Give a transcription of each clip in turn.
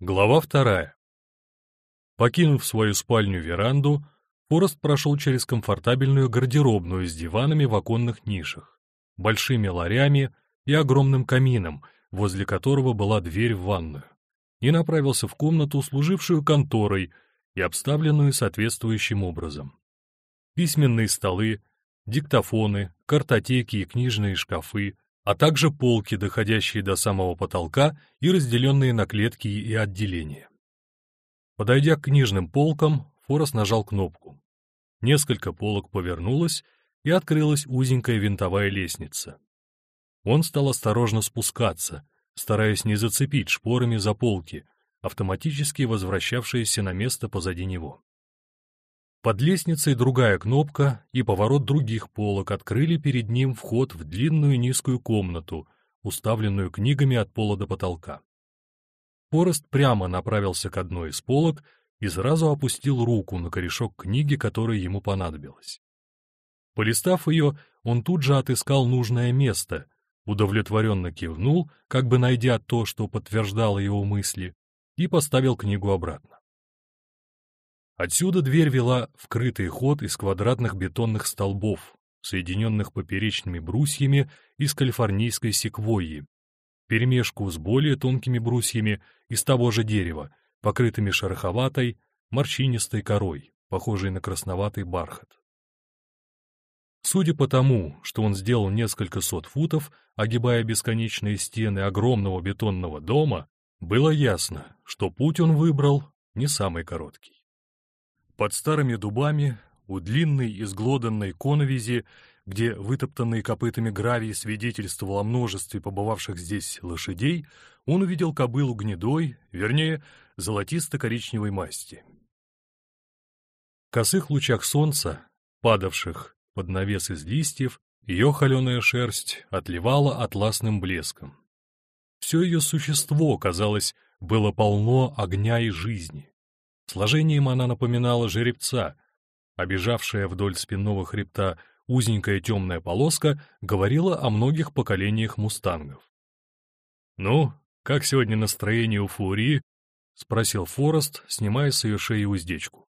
Глава вторая. Покинув свою спальню-веранду, Форест прошел через комфортабельную гардеробную с диванами в оконных нишах, большими ларями и огромным камином, возле которого была дверь в ванную, и направился в комнату, служившую конторой и обставленную соответствующим образом. Письменные столы, диктофоны, картотеки и книжные шкафы, а также полки, доходящие до самого потолка и разделенные на клетки и отделения. Подойдя к книжным полкам, Форос нажал кнопку. Несколько полок повернулось, и открылась узенькая винтовая лестница. Он стал осторожно спускаться, стараясь не зацепить шпорами за полки, автоматически возвращавшиеся на место позади него. Под лестницей другая кнопка и поворот других полок открыли перед ним вход в длинную низкую комнату, уставленную книгами от пола до потолка. Форест прямо направился к одной из полок и сразу опустил руку на корешок книги, которая ему понадобилась. Полистав ее, он тут же отыскал нужное место, удовлетворенно кивнул, как бы найдя то, что подтверждало его мысли, и поставил книгу обратно. Отсюда дверь вела в крытый ход из квадратных бетонных столбов, соединенных поперечными брусьями из калифорнийской секвойи, перемешку с более тонкими брусьями из того же дерева, покрытыми шероховатой, морщинистой корой, похожей на красноватый бархат. Судя по тому, что он сделал несколько сот футов, огибая бесконечные стены огромного бетонного дома, было ясно, что путь он выбрал не самый короткий. Под старыми дубами, у длинной изглоданной коновизи, где вытоптанные копытами гравий свидетельствовал о множестве побывавших здесь лошадей, он увидел кобылу гнедой, вернее, золотисто-коричневой масти. В косых лучах солнца, падавших под навес из листьев, ее холеная шерсть отливала атласным блеском. Все ее существо, казалось, было полно огня и жизни. Сложением она напоминала жеребца. Обежавшая вдоль спинного хребта узенькая темная полоска говорила о многих поколениях мустангов. «Ну, как сегодня настроение у Фурии?» — спросил Форест, снимая с ее шеи уздечку.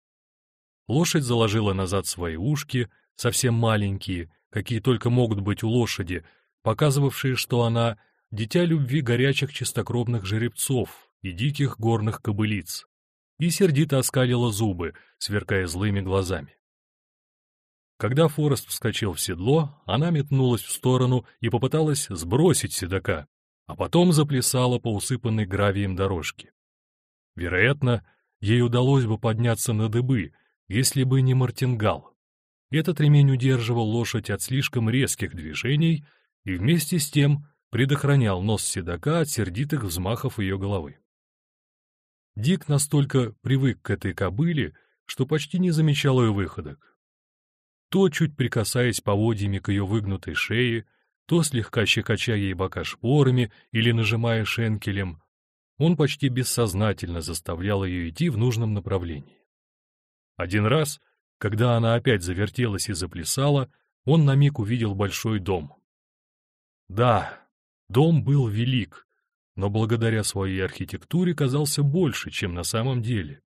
Лошадь заложила назад свои ушки, совсем маленькие, какие только могут быть у лошади, показывавшие, что она — дитя любви горячих чистокровных жеребцов и диких горных кобылиц и сердито оскалила зубы, сверкая злыми глазами. Когда Форест вскочил в седло, она метнулась в сторону и попыталась сбросить седока, а потом заплясала по усыпанной гравием дорожке. Вероятно, ей удалось бы подняться на дыбы, если бы не мартингал. Этот ремень удерживал лошадь от слишком резких движений и вместе с тем предохранял нос седока от сердитых взмахов ее головы. Дик настолько привык к этой кобыле, что почти не замечал ее выходок. То, чуть прикасаясь поводьями к ее выгнутой шее, то слегка щекоча ей бока шпорами или нажимая шенкелем, он почти бессознательно заставлял ее идти в нужном направлении. Один раз, когда она опять завертелась и заплясала, он на миг увидел большой дом. Да, дом был велик, но благодаря своей архитектуре казался больше, чем на самом деле.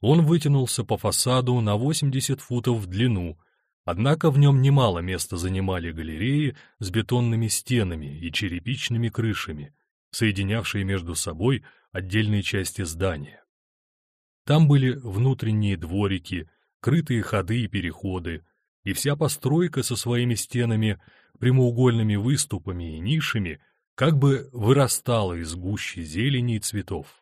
Он вытянулся по фасаду на 80 футов в длину, однако в нем немало места занимали галереи с бетонными стенами и черепичными крышами, соединявшие между собой отдельные части здания. Там были внутренние дворики, крытые ходы и переходы, и вся постройка со своими стенами, прямоугольными выступами и нишами как бы вырастала из гущи зелени и цветов.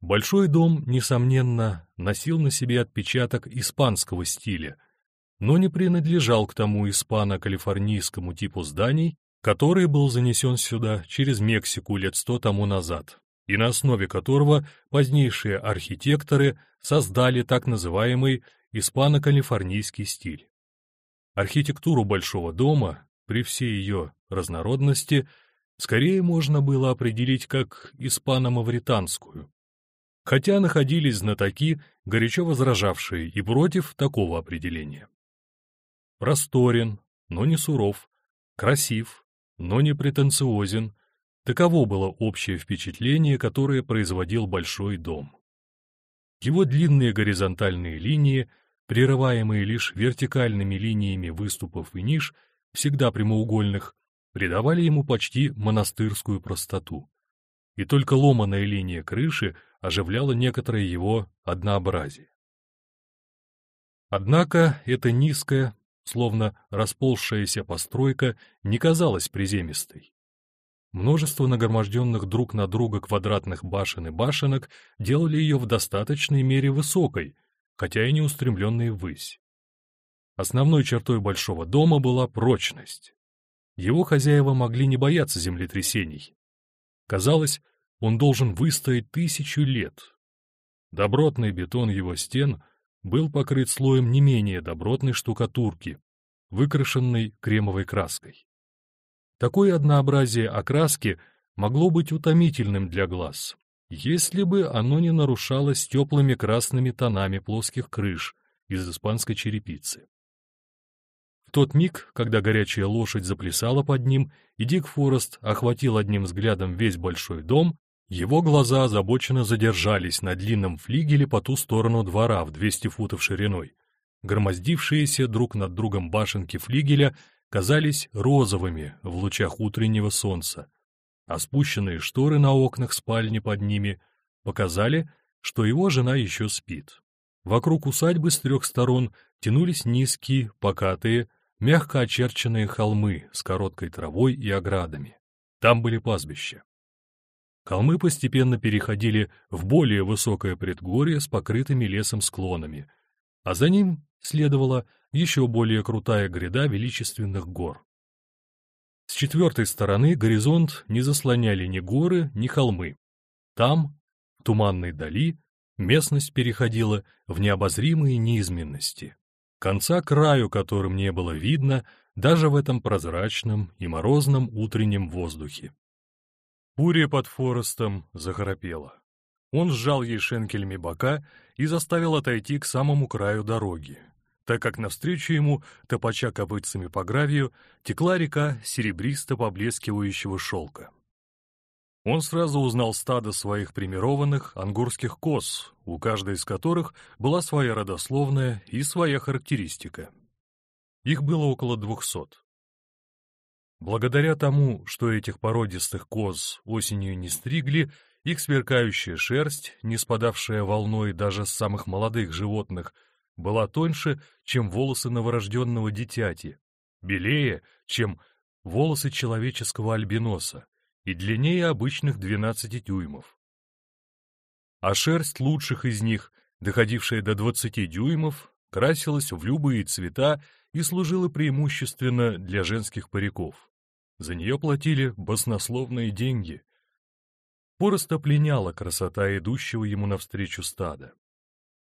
Большой дом, несомненно, носил на себе отпечаток испанского стиля, но не принадлежал к тому испано-калифорнийскому типу зданий, который был занесен сюда через Мексику лет сто тому назад, и на основе которого позднейшие архитекторы создали так называемый испано-калифорнийский стиль. Архитектуру Большого дома, при всей ее разнородности скорее можно было определить как испано-мавританскую. Хотя находились знатоки, горячо возражавшие и против такого определения. Просторен, но не суров, красив, но не претенциозен, Таково было общее впечатление, которое производил большой дом. Его длинные горизонтальные линии, прерываемые лишь вертикальными линиями выступов и ниш, всегда прямоугольных, придавали ему почти монастырскую простоту. И только ломаная линия крыши оживляла некоторое его однообразие. Однако эта низкая, словно расползшаяся постройка, не казалась приземистой. Множество нагроможденных друг на друга квадратных башен и башенок делали ее в достаточной мере высокой, хотя и не устремленной ввысь. Основной чертой большого дома была прочность. Его хозяева могли не бояться землетрясений. Казалось, он должен выстоять тысячу лет. Добротный бетон его стен был покрыт слоем не менее добротной штукатурки, выкрашенной кремовой краской. Такое однообразие окраски могло быть утомительным для глаз, если бы оно не нарушалось теплыми красными тонами плоских крыш из испанской черепицы. Тот миг, когда горячая лошадь заплясала под ним, и Дик Форест охватил одним взглядом весь большой дом, его глаза озабоченно задержались на длинном флигеле по ту сторону двора в 200 футов шириной. Громоздившиеся друг над другом башенки флигеля казались розовыми в лучах утреннего солнца, а спущенные шторы на окнах спальни под ними показали, что его жена еще спит. Вокруг усадьбы с трех сторон тянулись низкие, покатые, мягко очерченные холмы с короткой травой и оградами. Там были пастбища. Холмы постепенно переходили в более высокое предгорье с покрытыми лесом склонами, а за ним следовала еще более крутая гряда величественных гор. С четвертой стороны горизонт не заслоняли ни горы, ни холмы. Там, в туманной дали, местность переходила в необозримые неизменности, конца краю которым не было видно даже в этом прозрачном и морозном утреннем воздухе. Буря под Форестом захрапела. Он сжал ей шенкелями бока и заставил отойти к самому краю дороги, так как навстречу ему, топача копытцами по гравию, текла река серебристо-поблескивающего шелка. Он сразу узнал стадо своих примированных ангурских коз, у каждой из которых была своя родословная и своя характеристика. Их было около двухсот. Благодаря тому, что этих породистых коз осенью не стригли, их сверкающая шерсть, не спадавшая волной даже с самых молодых животных, была тоньше, чем волосы новорожденного дитяти, белее, чем волосы человеческого альбиноса и длиннее обычных 12 дюймов. А шерсть лучших из них, доходившая до 20 дюймов, красилась в любые цвета и служила преимущественно для женских париков. За нее платили баснословные деньги. Пороста пленяла красота идущего ему навстречу стада.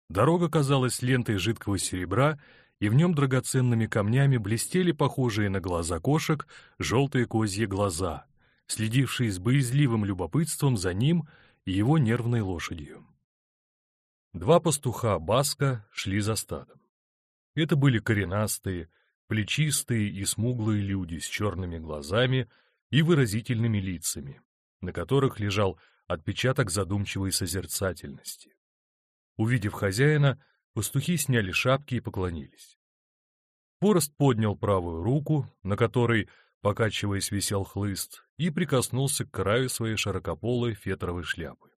Дорога казалась лентой жидкого серебра, и в нем драгоценными камнями блестели похожие на глаза кошек желтые козьи глаза, следившие с боязливым любопытством за ним и его нервной лошадью. Два пастуха Баска шли за стадом. Это были коренастые, плечистые и смуглые люди с черными глазами и выразительными лицами, на которых лежал отпечаток задумчивой созерцательности. Увидев хозяина, пастухи сняли шапки и поклонились. Порост поднял правую руку, на которой, покачиваясь, висел хлыст, и прикоснулся к краю своей широкополой фетровой шляпы.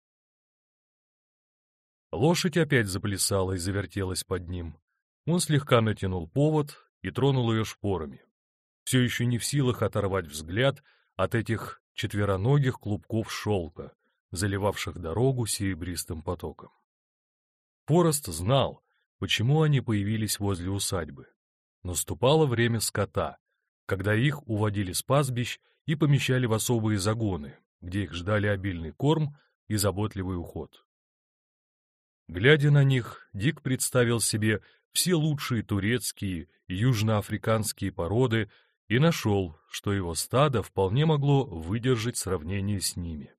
Лошадь опять заплясала и завертелась под ним. Он слегка натянул повод и тронул ее шпорами, все еще не в силах оторвать взгляд от этих четвероногих клубков шелка, заливавших дорогу серебристым потоком. Форест знал, почему они появились возле усадьбы. Наступало время скота, когда их уводили с пастбищ и помещали в особые загоны, где их ждали обильный корм и заботливый уход. Глядя на них, Дик представил себе все лучшие турецкие и южноафриканские породы и нашел, что его стадо вполне могло выдержать сравнение с ними.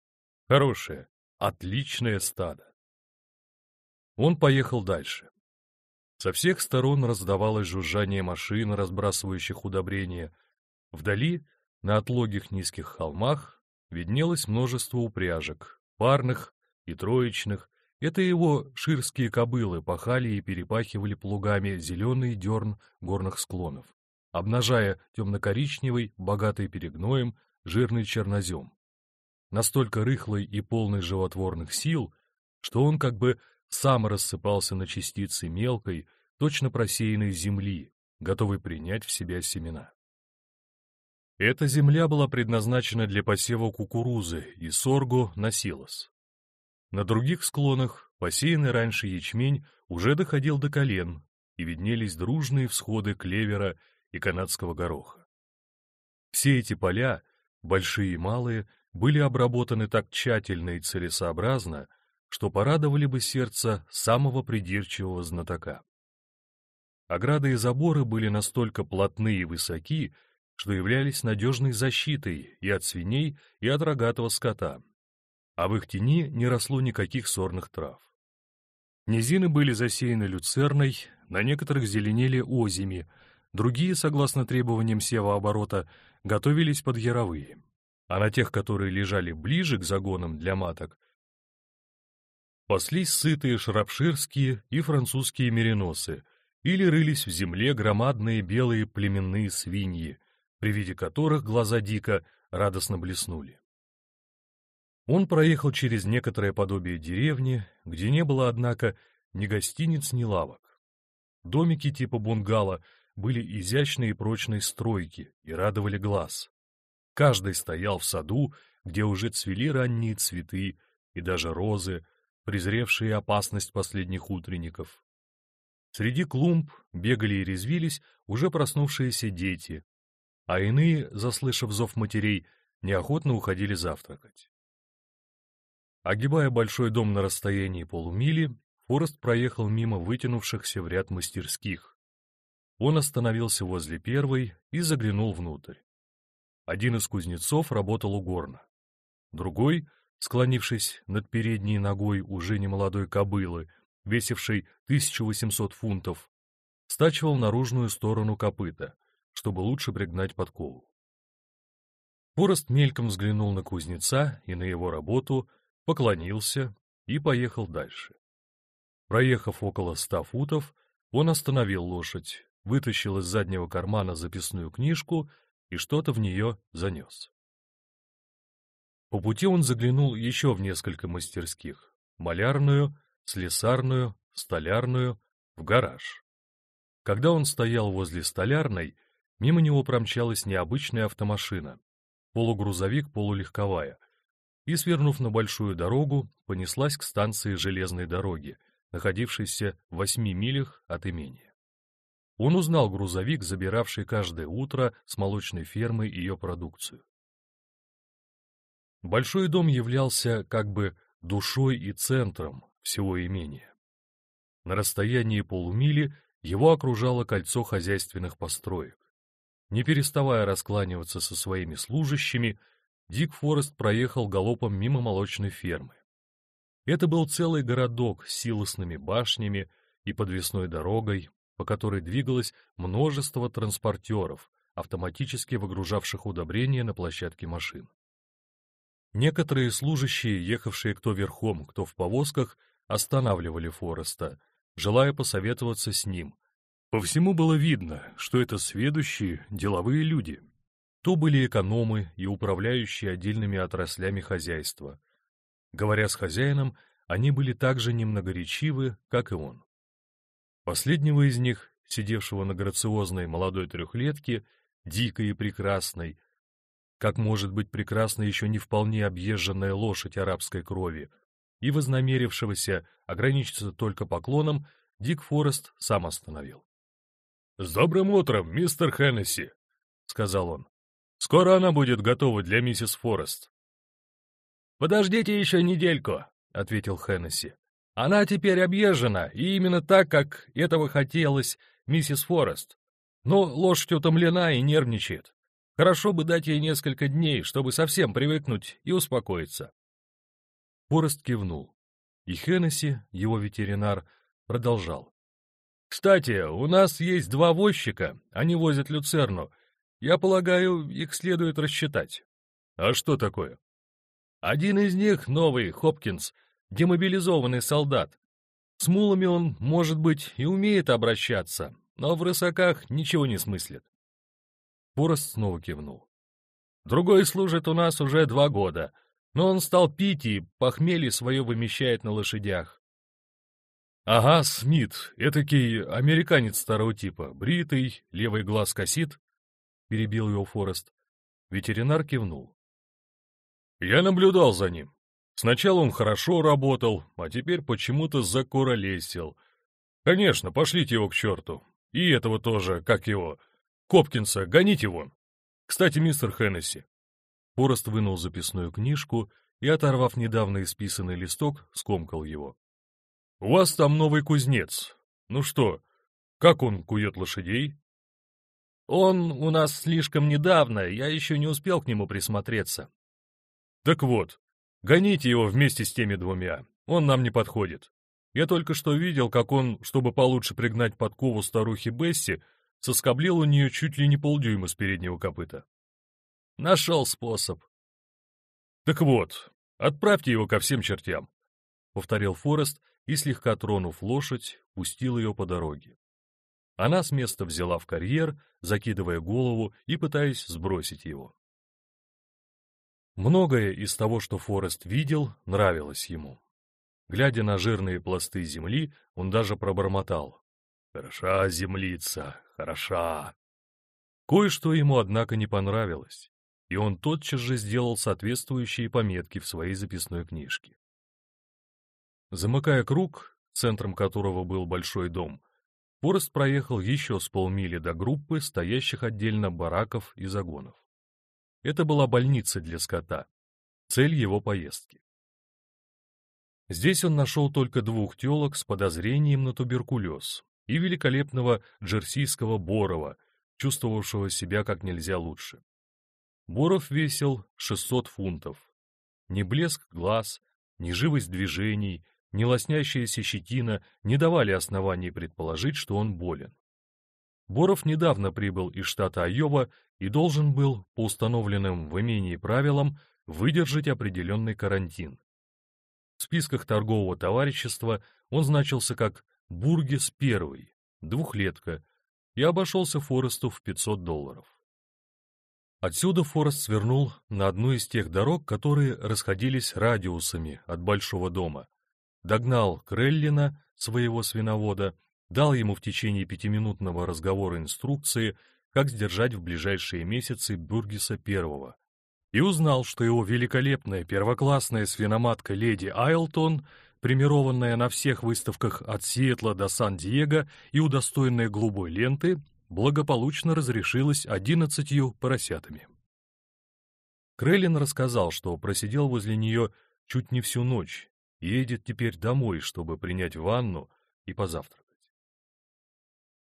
Хорошее, отличное стадо. Он поехал дальше. Со всех сторон раздавалось жужжание машин, разбрасывающих удобрения. Вдали, на отлогих низких холмах, виднелось множество упряжек, парных и троечных. Это его ширские кобылы пахали и перепахивали плугами зеленый дерн горных склонов, обнажая темно-коричневый, богатый перегноем, жирный чернозем. Настолько рыхлый и полный животворных сил, что он как бы сам рассыпался на частицы мелкой, точно просеянной земли, готовой принять в себя семена. Эта земля была предназначена для посева кукурузы и сорго на. На других склонах посеянный раньше ячмень уже доходил до колен, и виднелись дружные всходы клевера и канадского гороха. Все эти поля, большие и малые, были обработаны так тщательно и целесообразно, что порадовали бы сердце самого придирчивого знатока. Ограды и заборы были настолько плотны и высоки, что являлись надежной защитой и от свиней, и от рогатого скота, а в их тени не росло никаких сорных трав. Низины были засеяны люцерной, на некоторых зеленели озими, другие, согласно требованиям севооборота, готовились под яровые, а на тех, которые лежали ближе к загонам для маток, паслись сытые шрапширские и французские мериносы, или рылись в земле громадные белые племенные свиньи, при виде которых глаза Дика радостно блеснули. Он проехал через некоторое подобие деревни, где не было, однако, ни гостиниц, ни лавок. Домики типа бунгало были изящные и прочные стройки и радовали глаз. Каждый стоял в саду, где уже цвели ранние цветы и даже розы, презревшие опасность последних утренников. Среди клумб бегали и резвились уже проснувшиеся дети, а иные, заслышав зов матерей, неохотно уходили завтракать. Огибая большой дом на расстоянии полумили, Форест проехал мимо вытянувшихся в ряд мастерских. Он остановился возле первой и заглянул внутрь. Один из кузнецов работал у горна. Другой, склонившись над передней ногой уже немолодой кобылы, весившей 1800 фунтов, стачивал наружную сторону копыта, чтобы лучше пригнать подкову. Порост мельком взглянул на кузнеца и на его работу, поклонился и поехал дальше. Проехав около ста футов, он остановил лошадь, вытащил из заднего кармана записную книжку и что-то в нее занес. По пути он заглянул еще в несколько мастерских — малярную, слесарную, столярную, в гараж. Когда он стоял возле столярной, Мимо него промчалась необычная автомашина, полугрузовик-полулегковая, и, свернув на большую дорогу, понеслась к станции железной дороги, находившейся в восьми милях от имения. Он узнал грузовик, забиравший каждое утро с молочной фермы ее продукцию. Большой дом являлся как бы душой и центром всего имения. На расстоянии полумили его окружало кольцо хозяйственных построек. Не переставая раскланиваться со своими служащими, Дик Форест проехал галопом мимо молочной фермы. Это был целый городок с силосными башнями и подвесной дорогой, по которой двигалось множество транспортеров, автоматически выгружавших удобрения на площадке машин. Некоторые служащие, ехавшие кто верхом, кто в повозках, останавливали Фореста, желая посоветоваться с ним, по всему было видно, что это сведущие, деловые люди. То были экономы и управляющие отдельными отраслями хозяйства. Говоря с хозяином, они были так же немногоречивы, как и он. Последнего из них, сидевшего на грациозной молодой трехлетке, дикой и прекрасной, как может быть прекрасна еще не вполне объезженная лошадь арабской крови, и вознамерившегося ограничиться только поклоном, Дик Форест сам остановил. «С добрым утром, мистер Хеннесси», — сказал он. «Скоро она будет готова для миссис Форест». «Подождите еще недельку», — ответил Хеннесси. «Она теперь объезжена, и именно так, как этого хотелось миссис Форест. Но лошадь утомлена и нервничает. Хорошо бы дать ей несколько дней, чтобы совсем привыкнуть и успокоиться». Форест кивнул, и Хеннесси, его ветеринар, продолжал. Кстати, у нас есть два возчика, они возят люцерну. Я полагаю, их следует рассчитать. А что такое? Один из них, новый, Хопкинс, демобилизованный солдат. С мулами он, может быть, и умеет обращаться, но в рысаках ничего не смыслит. Форест снова кивнул. Другой служит у нас уже два года, но он стал пить и похмелье свое вымещает на лошадях. Ага, Смит, этакий американец старого типа, бритый, левый глаз косит, — перебил его Форест. Ветеринар кивнул. Я наблюдал за ним. Сначала он хорошо работал, а теперь почему-то закуролесил. Конечно, пошлите его к черту. И этого тоже, как его, Копкинса, гоните вон. Кстати, мистер Хеннесси. Форест вынул записную книжку и, оторвав недавно исписанный листок, скомкал его. — У вас там новый кузнец. Ну что, как он кует лошадей? — Он у нас слишком недавно, я еще не успел к нему присмотреться. Так вот, гоните его вместе с теми двумя, он нам не подходит. Я только что видел, как он, чтобы получше пригнать подкову старухи Бесси, соскоблил у нее чуть ли не полдюйма с переднего копыта. Нашел способ. Так вот, отправьте его ко всем чертям, — повторил Форест и, слегка тронув лошадь, пустил ее по дороге. Она с места взяла в карьер, закидывая голову и пытаясь сбросить его. Многое из того, что Форест видел, нравилось ему. Глядя на жирные пласты земли, он даже пробормотал. «Хороша землица, хороша!» Кое-что ему, однако, не понравилось, и он тотчас же сделал соответствующие пометки в своей записной книжке. Замыкая круг, центром которого был большой дом, Форест проехал еще с полмили до группы, стоящих отдельно бараков и загонов. Это была больница для скота, цель его поездки. Здесь он нашел только двух телок с подозрением на туберкулез и великолепного джерсийского Борова, чувствовавшего себя как нельзя лучше. Боров весил 600 фунтов. Ни блеск глаз, ни живость движений, ни лоснящаяся щетина не давали оснований предположить, что он болен. Боров недавно прибыл из штата Айова и должен был, по установленным в имении правилам, выдержать определенный карантин. В списках торгового товарищества он значился как «Бургес первый», двухлетка, и обошелся Форесту в 500 долларов. Отсюда Форест свернул на одну из тех дорог, которые расходились радиусами от Большого дома, догнал Креллина, своего свиновода, дал ему в течение пятиминутного разговора инструкции, как сдержать в ближайшие месяцы Бургиса первого, и узнал, что его великолепная первоклассная свиноматка леди Айлтон, премированная на всех выставках от Сиэтла до Сан-Диего и удостоенная голубой ленты, благополучно разрешилась одиннадцатью поросятами. Креллин рассказал, что просидел возле нее чуть не всю ночь, едет теперь домой, чтобы принять ванну и позавтракать.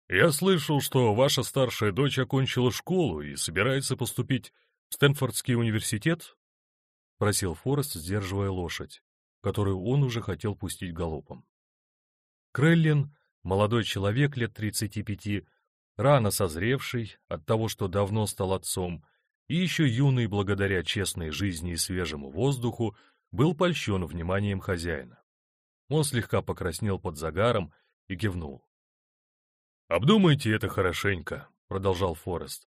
«Я слышал, что ваша старшая дочь окончила школу и собирается поступить в Стэнфордский университет?» — просил Форест, сдерживая лошадь, которую он уже хотел пустить галопом. Креллин, молодой человек лет тридцати пяти, рано созревший от того, что давно стал отцом, и еще юный благодаря честной жизни и свежему воздуху, был польщен вниманием хозяина. Он слегка покраснел под загаром и кивнул. «Обдумайте это хорошенько», — продолжал Форест.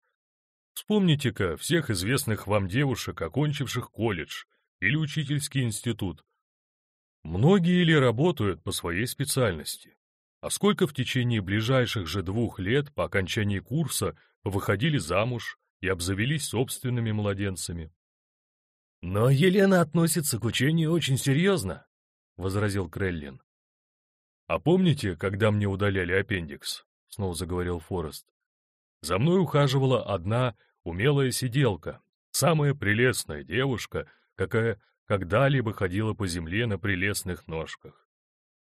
«Вспомните-ка всех известных вам девушек, окончивших колледж или учительский институт. Многие ли работают по своей специальности? А сколько в течение ближайших же двух лет по окончании курса выходили замуж и обзавелись собственными младенцами?» «Но Елена относится к учению очень серьезно», — возразил Креллин. «А помните, когда мне удаляли аппендикс?» — снова заговорил Форест. «За мной ухаживала одна умелая сиделка, самая прелестная девушка, какая когда-либо ходила по земле на прелестных ножках.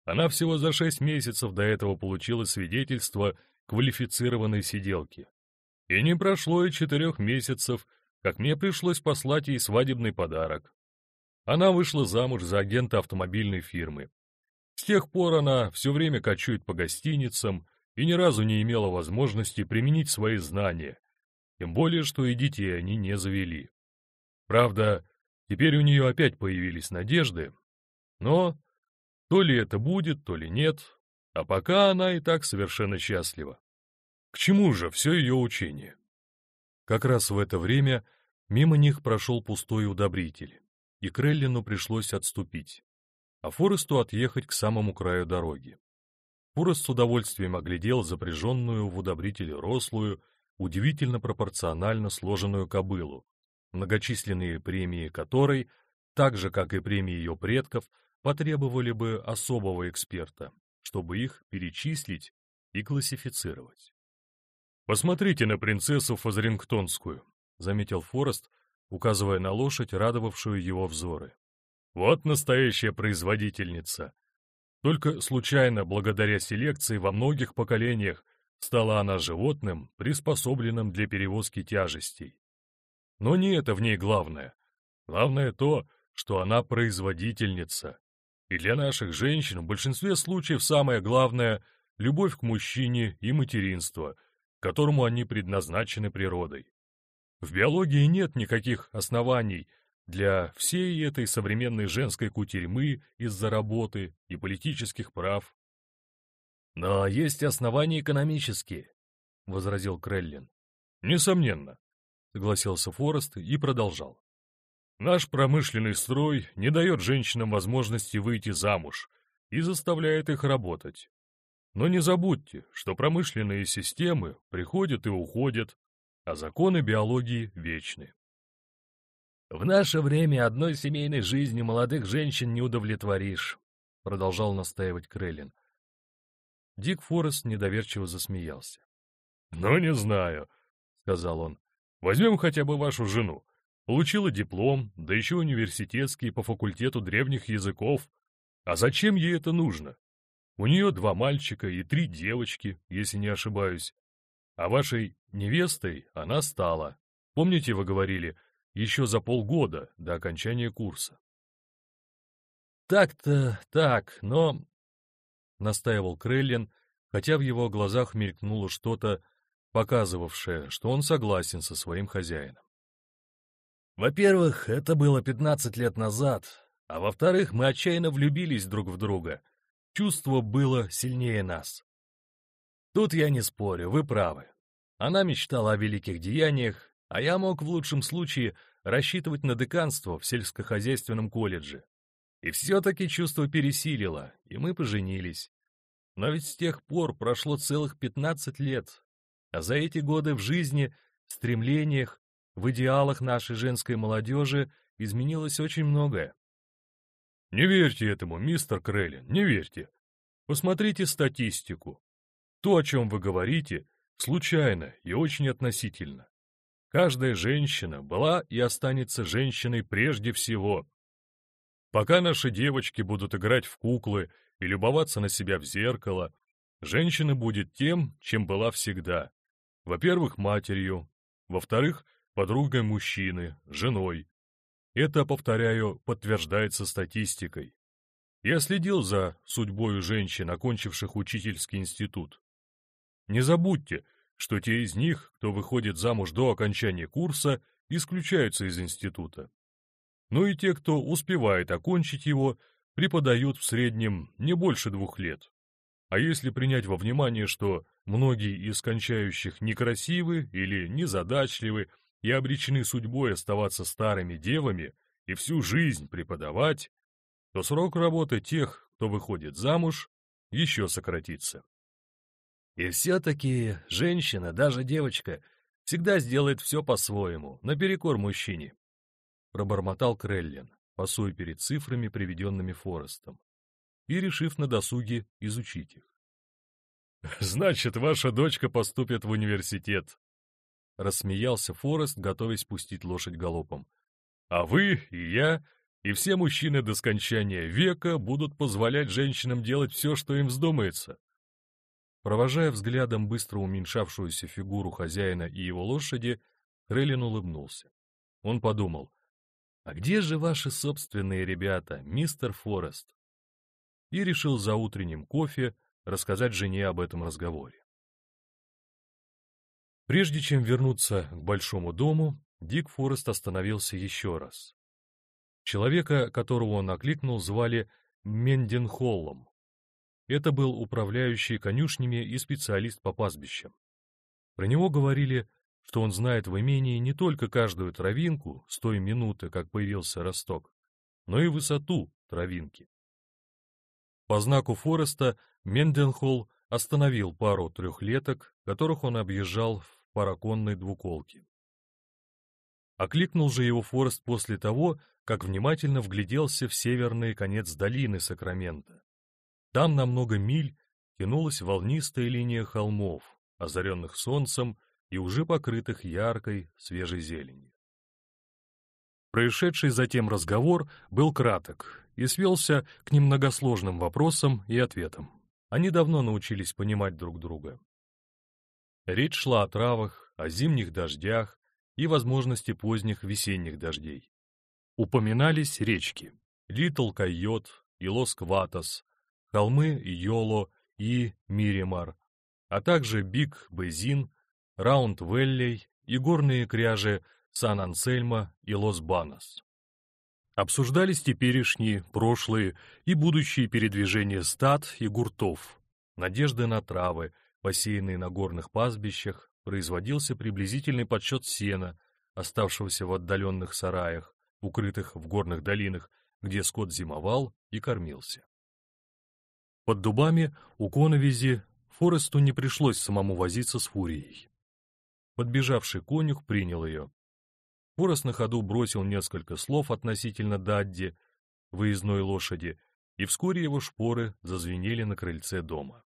Она всего за шесть месяцев до этого получила свидетельство квалифицированной сиделки. И не прошло и четырех месяцев, как мне пришлось послать ей свадебный подарок. Она вышла замуж за агента автомобильной фирмы. С тех пор она все время кочует по гостиницам, и ни разу не имела возможности применить свои знания, тем более, что и детей они не завели. Правда, Теперь у нее опять появились надежды, но то ли это будет, то ли нет, а пока она и так совершенно счастлива. К чему же все ее учение? Как раз в это время мимо них прошел пустой удобритель, и Креллину пришлось отступить, а Форесту отъехать к самому краю дороги. Форест с удовольствием оглядел запряженную в удобритель рослую, удивительно пропорционально сложенную кобылу, многочисленные премии которой, так же, как и премии ее предков, потребовали бы особого эксперта, чтобы их перечислить и классифицировать. «Посмотрите на принцессу Фазрингтонскую», — заметил Форест, указывая на лошадь, радовавшую его взоры. «Вот настоящая производительница. Только случайно, благодаря селекции во многих поколениях, стала она животным, приспособленным для перевозки тяжестей. Но не это в ней главное. Главное то, что она производительница. И для наших женщин в большинстве случаев самое главное — любовь к мужчине и материнство, которому они предназначены природой. В биологии нет никаких оснований для всей этой современной женской кутерьмы из-за работы и политических прав. «Но есть основания экономические», — возразил Креллин. «Несомненно», — согласился Форест и продолжал. «Наш промышленный строй не дает женщинам возможности выйти замуж и заставляет их работать. Но не забудьте, что промышленные системы приходят и уходят, а законы биологии вечны. «В наше время одной семейной жизни молодых женщин не удовлетворишь», — продолжал настаивать Креллин. Дик Форест недоверчиво засмеялся. «Ну, не знаю», — сказал он. «Возьмем хотя бы вашу жену. Получила диплом, да еще университетский по факультету древних языков. А зачем ей это нужно? У нее два мальчика и три девочки, если не ошибаюсь. А вашей невестой она стала. Помните, вы говорили, еще за полгода до окончания курса. «Так-то так, но...» — настаивал Креллин, хотя в его глазах мелькнуло что-то, показывавшее, что он согласен со своим хозяином. «Во-первых, это было пятнадцать лет назад, а во-вторых, мы отчаянно влюбились друг в друга — Чувство было сильнее нас. Тут я не спорю, вы правы. Она мечтала о великих деяниях, а я мог в лучшем случае рассчитывать на деканство в сельскохозяйственном колледже. И все-таки чувство пересилило, и мы поженились. Но ведь с тех пор прошло целых 15 лет, а за эти годы в жизни, в стремлениях, в идеалах нашей женской молодежи изменилось очень многое. Не верьте этому, мистер Креллин, не верьте. Посмотрите статистику. То, о чем вы говорите, случайно и очень относительно. Каждая женщина была и останется женщиной прежде всего. Пока наши девочки будут играть в куклы и любоваться на себя в зеркало, женщина будет тем, чем была всегда. Во-первых, матерью, во-вторых, подругой мужчины, женой, это, повторяю, подтверждается статистикой. Я следил за судьбой женщин, окончивших учительский институт. Не забудьте, что те из них, кто выходит замуж до окончания курса, исключаются из института. Но и те, кто успевает окончить его, преподают в среднем не больше двух лет. А если принять во внимание, что многие из кончающих некрасивы или незадачливы и обречены судьбой оставаться старыми девами и всю жизнь преподавать, то срок работы тех, кто выходит замуж, еще сократится. И все-таки женщина, даже девочка, всегда сделает все по-своему, наперекор мужчине, пробормотал Креллин, пасуя перед цифрами, приведенными Форестом, и решив на досуге изучить их. «Значит, ваша дочка поступит в университет», — рассмеялся Форест, готовясь пустить лошадь галопом. «А вы и я, и все мужчины до скончания века будут позволять женщинам делать все, что им вздумается». Провожая взглядом быстро уменьшавшуюся фигуру хозяина и его лошади, Крелин улыбнулся. Он подумал, «А где же ваши собственные ребята, мистер Форест?» И решил за утренним кофе рассказать жене об этом разговоре. Прежде чем вернуться к большому дому, Дик Форест остановился еще раз. Человека, которого он окликнул, звали Менденхоллом. Это был управляющий конюшнями и специалист по пастбищам. Про него говорили, что он знает в имении не только каждую травинку с той минуты, как появился росток, но и высоту травинки. По знаку Фореста Менденхолл остановил пару трехлеток, которых он объезжал в параконной двуколке. Окликнул же его Форест после того, как внимательно вгляделся в северный конец долины Сакрамента. Там на много миль тянулась волнистая линия холмов, озаренных солнцем и уже покрытых яркой, свежей зеленью. Происшедший затем разговор был краток и свелся к немногосложным вопросам и ответам. Они давно научились понимать друг друга. Речь шла о травах, о зимних дождях и возможности поздних весенних дождей. Упоминались речки Литл Койот и Лос-Кватос, холмы Йоло и Миримар, а также Биг Безин, Раунд Веллей и горные кряжи Сан-Ансельмо и Лос-Банос. Обсуждались теперешние, прошлые и будущие передвижения стад и гуртов, надежды на травы, посеянные на горных пастбищах, производился приблизительный подсчет сена, оставшегося в отдаленных сараях, укрытых в горных долинах, где скот зимовал и кормился. Под дубами у коновизи Форесту не пришлось самому возиться с фурией. Подбежавший конюх принял ее. Форест на ходу бросил несколько слов относительно Дадди, выездной лошади, и вскоре его шпоры зазвенели на крыльце дома.